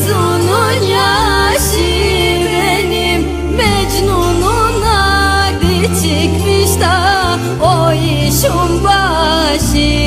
Mecnun'un yaşı benim Mecnun'un adı çıkmış da O işin başı.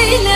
baile